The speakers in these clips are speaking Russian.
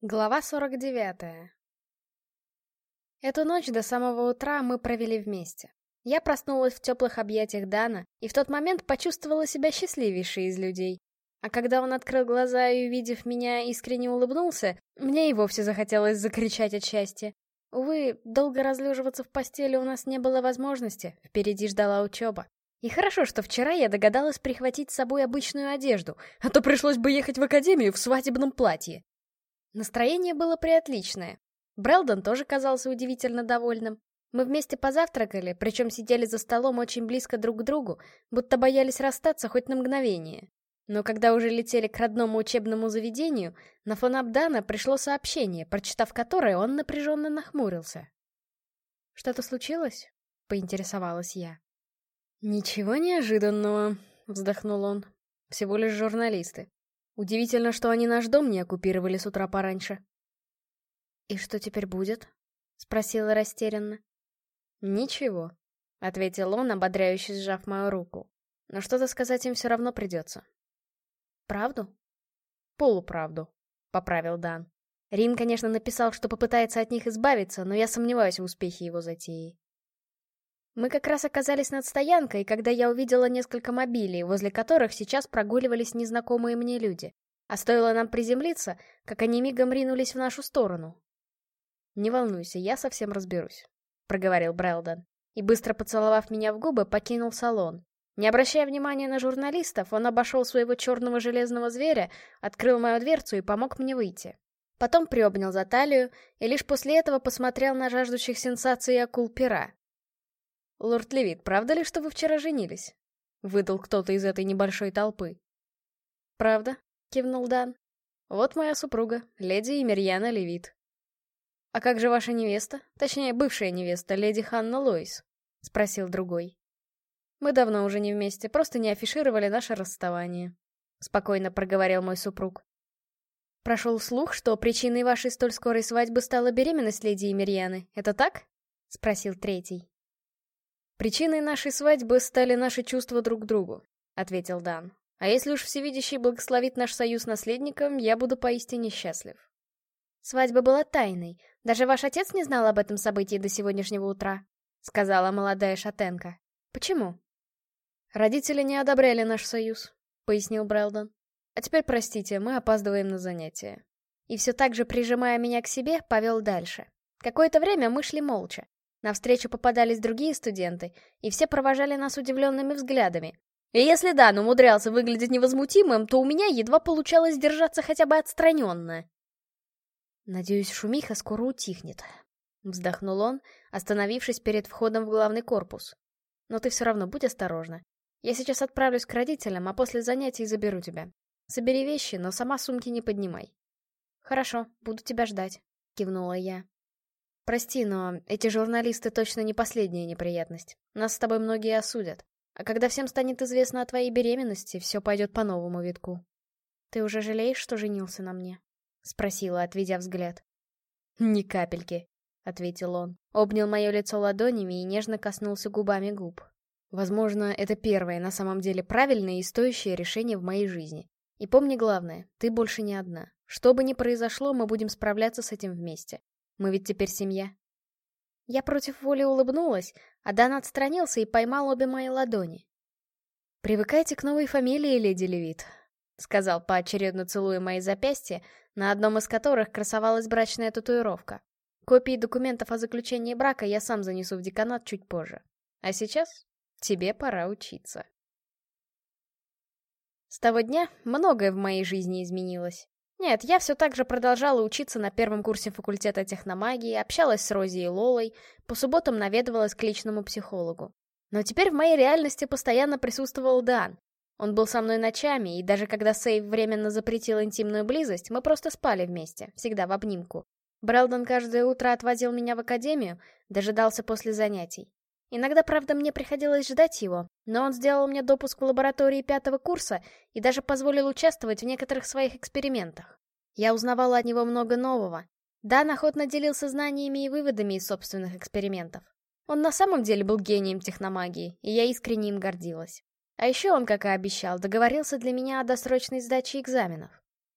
Глава 49. Эту ночь до самого утра мы провели вместе. Я проснулась в теплых объятиях Дана и в тот момент почувствовала себя счастливейшей из людей. А когда он открыл глаза и, увидев меня, искренне улыбнулся, мне и вовсе захотелось закричать от счастья. Увы, долго разлеживаться в постели у нас не было возможности, впереди ждала учеба. И хорошо, что вчера я догадалась прихватить с собой обычную одежду, а то пришлось бы ехать в академию в свадебном платье. Настроение было приотличное. Брэлдон тоже казался удивительно довольным. Мы вместе позавтракали, причем сидели за столом очень близко друг к другу, будто боялись расстаться хоть на мгновение. Но когда уже летели к родному учебному заведению, на фон Абдана пришло сообщение, прочитав которое, он напряженно нахмурился. «Что-то случилось?» — поинтересовалась я. «Ничего неожиданного», — вздохнул он. «Всего лишь журналисты. Удивительно, что они наш дом не оккупировали с утра пораньше. «И что теперь будет?» — спросила растерянно. «Ничего», — ответил он, ободряюще сжав мою руку. «Но что-то сказать им все равно придется». «Правду?» «Полуправду», — поправил Дан. Рин, конечно, написал, что попытается от них избавиться, но я сомневаюсь в успехе его затеи. Мы как раз оказались над стоянкой, когда я увидела несколько мобилей, возле которых сейчас прогуливались незнакомые мне люди. А стоило нам приземлиться, как они мигом ринулись в нашу сторону. «Не волнуйся, я совсем разберусь», — проговорил Брэлдон. И, быстро поцеловав меня в губы, покинул салон. Не обращая внимания на журналистов, он обошел своего черного железного зверя, открыл мою дверцу и помог мне выйти. Потом приобнял за талию и лишь после этого посмотрел на жаждущих сенсаций акул пера, «Лорд Левит, правда ли, что вы вчера женились?» — выдал кто-то из этой небольшой толпы. «Правда?» — кивнул Дан. «Вот моя супруга, леди Эмирьяна Левит». «А как же ваша невеста? Точнее, бывшая невеста, леди Ханна Лоис?» — спросил другой. «Мы давно уже не вместе, просто не афишировали наше расставание», — спокойно проговорил мой супруг. «Прошел слух, что причиной вашей столь скорой свадьбы стала беременность леди Эмирьяны. Это так?» — спросил третий. «Причиной нашей свадьбы стали наши чувства друг к другу», — ответил Дан. «А если уж Всевидящий благословит наш союз наследником, я буду поистине счастлив». «Свадьба была тайной. Даже ваш отец не знал об этом событии до сегодняшнего утра», — сказала молодая шатенка. «Почему?» «Родители не одобряли наш союз», — пояснил Брэлдон. «А теперь простите, мы опаздываем на занятия». И все так же, прижимая меня к себе, повел дальше. Какое-то время мы шли молча. Навстречу попадались другие студенты, и все провожали нас удивленными взглядами. И если Дан умудрялся выглядеть невозмутимым, то у меня едва получалось держаться хотя бы отстраненно. «Надеюсь, шумиха скоро утихнет», — вздохнул он, остановившись перед входом в главный корпус. «Но ты все равно будь осторожна. Я сейчас отправлюсь к родителям, а после занятий заберу тебя. Собери вещи, но сама сумки не поднимай». «Хорошо, буду тебя ждать», — кивнула я. Прости, но эти журналисты точно не последняя неприятность. Нас с тобой многие осудят. А когда всем станет известно о твоей беременности, все пойдет по новому витку. Ты уже жалеешь, что женился на мне? Спросила, отведя взгляд. Ни капельки, ответил он. Обнял мое лицо ладонями и нежно коснулся губами губ. Возможно, это первое, на самом деле, правильное и стоящее решение в моей жизни. И помни главное, ты больше не одна. Что бы ни произошло, мы будем справляться с этим вместе. Мы ведь теперь семья. Я против воли улыбнулась, а Дан отстранился и поймал обе мои ладони. «Привыкайте к новой фамилии, леди Левит», — сказал поочередно целуя мои запястья, на одном из которых красовалась брачная татуировка. Копии документов о заключении брака я сам занесу в деканат чуть позже. А сейчас тебе пора учиться. С того дня многое в моей жизни изменилось. Нет, я все так же продолжала учиться на первом курсе факультета техномагии, общалась с Рози и Лолой, по субботам наведывалась к личному психологу. Но теперь в моей реальности постоянно присутствовал Дан. Он был со мной ночами, и даже когда Сейв временно запретил интимную близость, мы просто спали вместе, всегда в обнимку. Брэлдон каждое утро отвозил меня в академию, дожидался после занятий. Иногда, правда, мне приходилось ждать его, но он сделал мне допуск в лаборатории пятого курса и даже позволил участвовать в некоторых своих экспериментах. Я узнавала от него много нового. Дан охотно делился знаниями и выводами из собственных экспериментов. Он на самом деле был гением техномагии, и я искренне им гордилась. А еще он, как и обещал, договорился для меня о досрочной сдаче экзаменов.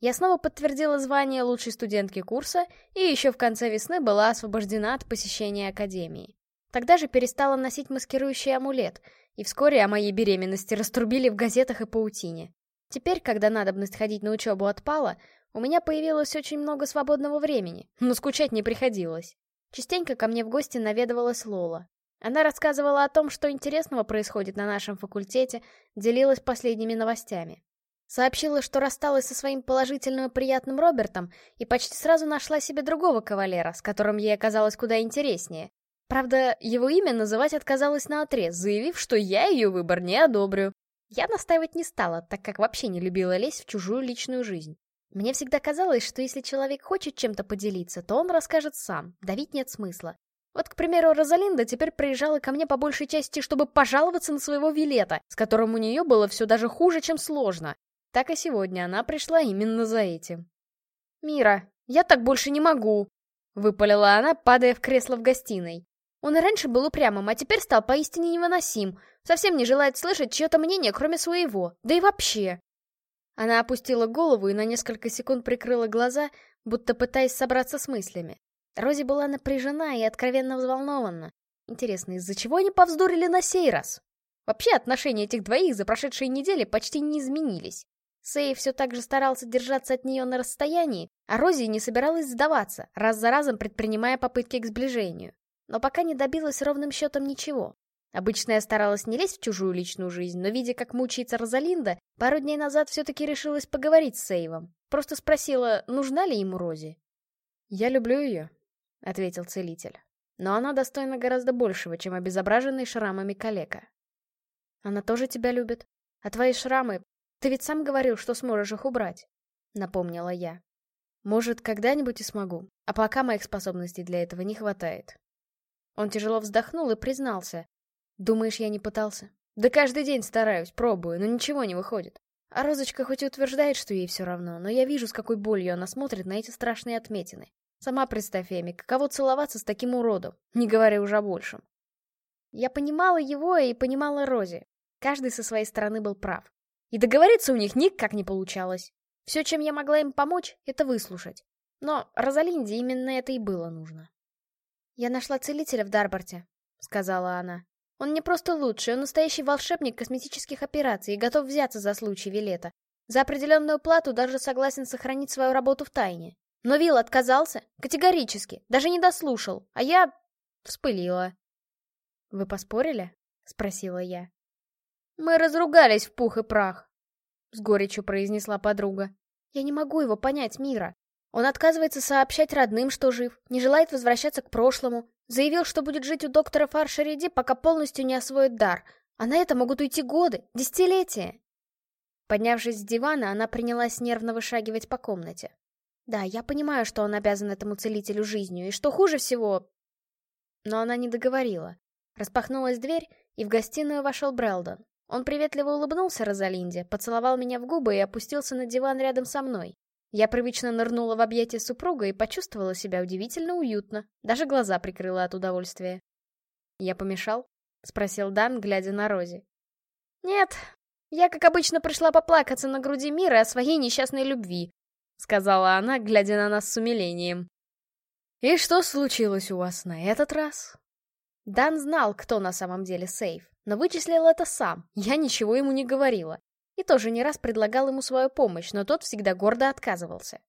Я снова подтвердила звание лучшей студентки курса и еще в конце весны была освобождена от посещения академии. Тогда же перестала носить маскирующий амулет, и вскоре о моей беременности раструбили в газетах и паутине. Теперь, когда надобность ходить на учебу отпала, у меня появилось очень много свободного времени, но скучать не приходилось. Частенько ко мне в гости наведывалась Лола. Она рассказывала о том, что интересного происходит на нашем факультете, делилась последними новостями. Сообщила, что рассталась со своим положительным и приятным Робертом и почти сразу нашла себе другого кавалера, с которым ей оказалось куда интереснее. Правда, его имя называть отказалась наотрез, заявив, что я ее выбор не одобрю. Я настаивать не стала, так как вообще не любила лезть в чужую личную жизнь. Мне всегда казалось, что если человек хочет чем-то поделиться, то он расскажет сам, давить нет смысла. Вот, к примеру, Розалинда теперь приезжала ко мне по большей части, чтобы пожаловаться на своего Вилета, с которым у нее было все даже хуже, чем сложно. Так и сегодня она пришла именно за этим. «Мира, я так больше не могу!» — выпалила она, падая в кресло в гостиной. Он и раньше был упрямым, а теперь стал поистине невыносим. Совсем не желает слышать чье-то мнение, кроме своего. Да и вообще. Она опустила голову и на несколько секунд прикрыла глаза, будто пытаясь собраться с мыслями. Рози была напряжена и откровенно взволнована. Интересно, из-за чего они повздорили на сей раз? Вообще, отношения этих двоих за прошедшие недели почти не изменились. Сэй все так же старался держаться от нее на расстоянии, а Рози не собиралась сдаваться, раз за разом предпринимая попытки к сближению. Но пока не добилась ровным счетом ничего. Обычно я старалась не лезть в чужую личную жизнь, но видя, как мучается Розалинда, пару дней назад все-таки решилась поговорить с Сейвом. Просто спросила, нужна ли ему Рози. «Я люблю ее», — ответил целитель. «Но она достойна гораздо большего, чем обезображенный шрамами калека». «Она тоже тебя любит. А твои шрамы... Ты ведь сам говорил, что сможешь их убрать», — напомнила я. «Может, когда-нибудь и смогу, а пока моих способностей для этого не хватает». Он тяжело вздохнул и признался. Думаешь, я не пытался? Да каждый день стараюсь, пробую, но ничего не выходит. А Розочка хоть и утверждает, что ей все равно, но я вижу, с какой болью она смотрит на эти страшные отметины. Сама представь, Эми, каково целоваться с таким уродом, не говоря уже о большем. Я понимала его и понимала Рози. Каждый со своей стороны был прав. И договориться у них никак не получалось. Все, чем я могла им помочь, это выслушать. Но Розалинде именно это и было нужно. «Я нашла целителя в Дарборте», — сказала она. Он не просто лучший, он настоящий волшебник косметических операций и готов взяться за случай Вилета. За определенную плату даже согласен сохранить свою работу в тайне. Но Вилл отказался, категорически, даже не дослушал, а я... вспылила. «Вы поспорили?» — спросила я. «Мы разругались в пух и прах», — с горечью произнесла подруга. «Я не могу его понять, Мира. Он отказывается сообщать родным, что жив, не желает возвращаться к прошлому, Заявил, что будет жить у доктора Фаршериди, пока полностью не освоит дар. А на это могут уйти годы, десятилетия. Поднявшись с дивана, она принялась нервно вышагивать по комнате. Да, я понимаю, что он обязан этому целителю жизнью, и что хуже всего... Но она не договорила. Распахнулась дверь, и в гостиную вошел Брэлдон. Он приветливо улыбнулся Розалинде, поцеловал меня в губы и опустился на диван рядом со мной. Я привычно нырнула в объятия супруга и почувствовала себя удивительно уютно. Даже глаза прикрыла от удовольствия. «Я помешал?» — спросил Дан, глядя на Рози. «Нет, я, как обычно, пришла поплакаться на груди мира о своей несчастной любви», — сказала она, глядя на нас с умилением. «И что случилось у вас на этот раз?» Дан знал, кто на самом деле Сейф, но вычислил это сам, я ничего ему не говорила. И тоже не раз предлагал ему свою помощь, но тот всегда гордо отказывался.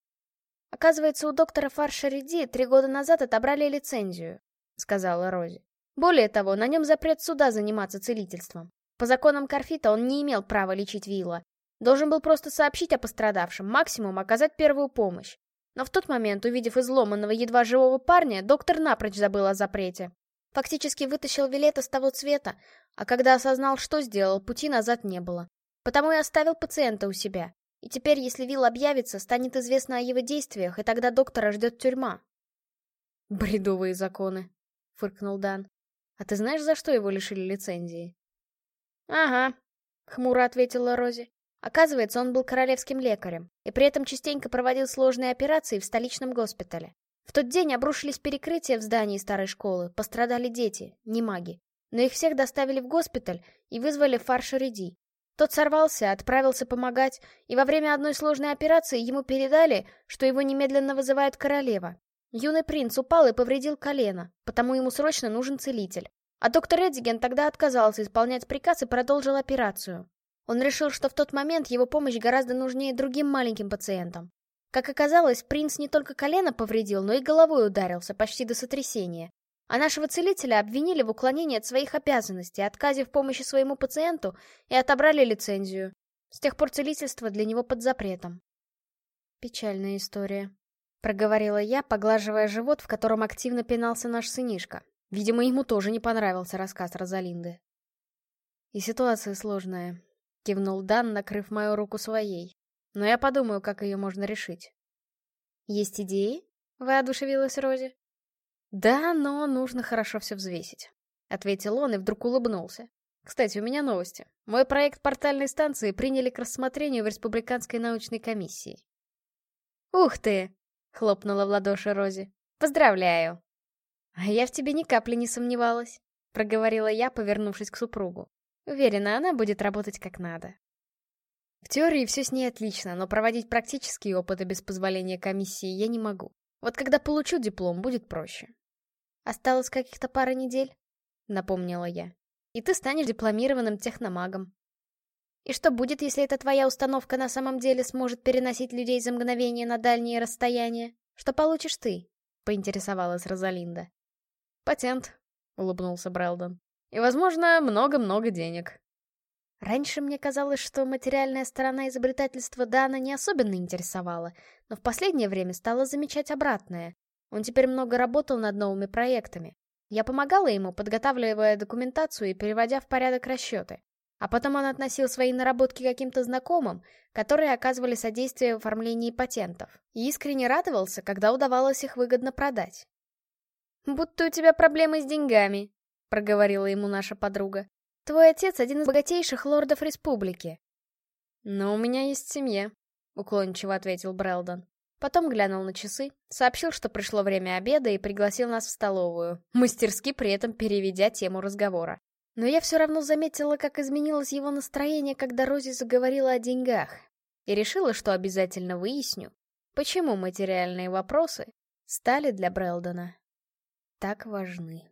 «Оказывается, у доктора Фаршериди три года назад отобрали лицензию», — сказала Рози. «Более того, на нем запрет суда заниматься целительством. По законам Карфита он не имел права лечить Вилла. Должен был просто сообщить о пострадавшем, максимум оказать первую помощь. Но в тот момент, увидев изломанного, едва живого парня, доктор напрочь забыл о запрете. Фактически вытащил Вилета с того цвета, а когда осознал, что сделал, пути назад не было. Потому и оставил пациента у себя. И теперь, если Вилл объявится, станет известно о его действиях, и тогда доктора ждет тюрьма. «Бредовые законы», — фыркнул Дан. «А ты знаешь, за что его лишили лицензии?» «Ага», — хмуро ответила Рози. Оказывается, он был королевским лекарем, и при этом частенько проводил сложные операции в столичном госпитале. В тот день обрушились перекрытия в здании старой школы, пострадали дети, не маги. Но их всех доставили в госпиталь и вызвали Фаршериди. Тот сорвался, отправился помогать, и во время одной сложной операции ему передали, что его немедленно вызывает королева. Юный принц упал и повредил колено, потому ему срочно нужен целитель. А доктор Эдиген тогда отказался исполнять приказ и продолжил операцию. Он решил, что в тот момент его помощь гораздо нужнее другим маленьким пациентам. Как оказалось, принц не только колено повредил, но и головой ударился, почти до сотрясения. А нашего целителя обвинили в уклонении от своих обязанностей, отказе в помощи своему пациенту и отобрали лицензию. С тех пор целительство для него под запретом. Печальная история. Проговорила я, поглаживая живот, в котором активно пинался наш сынишка. Видимо, ему тоже не понравился рассказ Розалинды. И ситуация сложная. Кивнул Дан, накрыв мою руку своей. Но я подумаю, как ее можно решить. Есть идеи? Воодушевилась Рози. «Да, но нужно хорошо все взвесить», — ответил он и вдруг улыбнулся. «Кстати, у меня новости. Мой проект портальной станции приняли к рассмотрению в Республиканской научной комиссии». «Ух ты!» — хлопнула в ладоши Рози. «Поздравляю!» «А я в тебе ни капли не сомневалась», — проговорила я, повернувшись к супругу. «Уверена, она будет работать как надо». В теории все с ней отлично, но проводить практические опыты без позволения комиссии я не могу. Вот когда получу диплом, будет проще. Осталось каких-то пара недель, напомнила я. И ты станешь дипломированным техномагом. И что будет, если эта твоя установка на самом деле сможет переносить людей за мгновение на дальние расстояния? Что получишь ты? Поинтересовалась Розалинда. Патент, улыбнулся Брэлдон. И, возможно, много-много денег. Раньше мне казалось, что материальная сторона изобретательства Дана не особенно интересовала, но в последнее время стала замечать обратное. Он теперь много работал над новыми проектами. Я помогала ему, подготавливая документацию и переводя в порядок расчеты. А потом он относил свои наработки каким-то знакомым, которые оказывали содействие в оформлении патентов, и искренне радовался, когда удавалось их выгодно продать. «Будто у тебя проблемы с деньгами», — проговорила ему наша подруга. Твой отец один из богатейших лордов республики. Но у меня есть семья, уклончиво ответил Брэлдон. Потом глянул на часы, сообщил, что пришло время обеда и пригласил нас в столовую, мастерски при этом переведя тему разговора. Но я все равно заметила, как изменилось его настроение, когда Рози заговорила о деньгах, и решила, что обязательно выясню, почему материальные вопросы стали для Брэлдона так важны.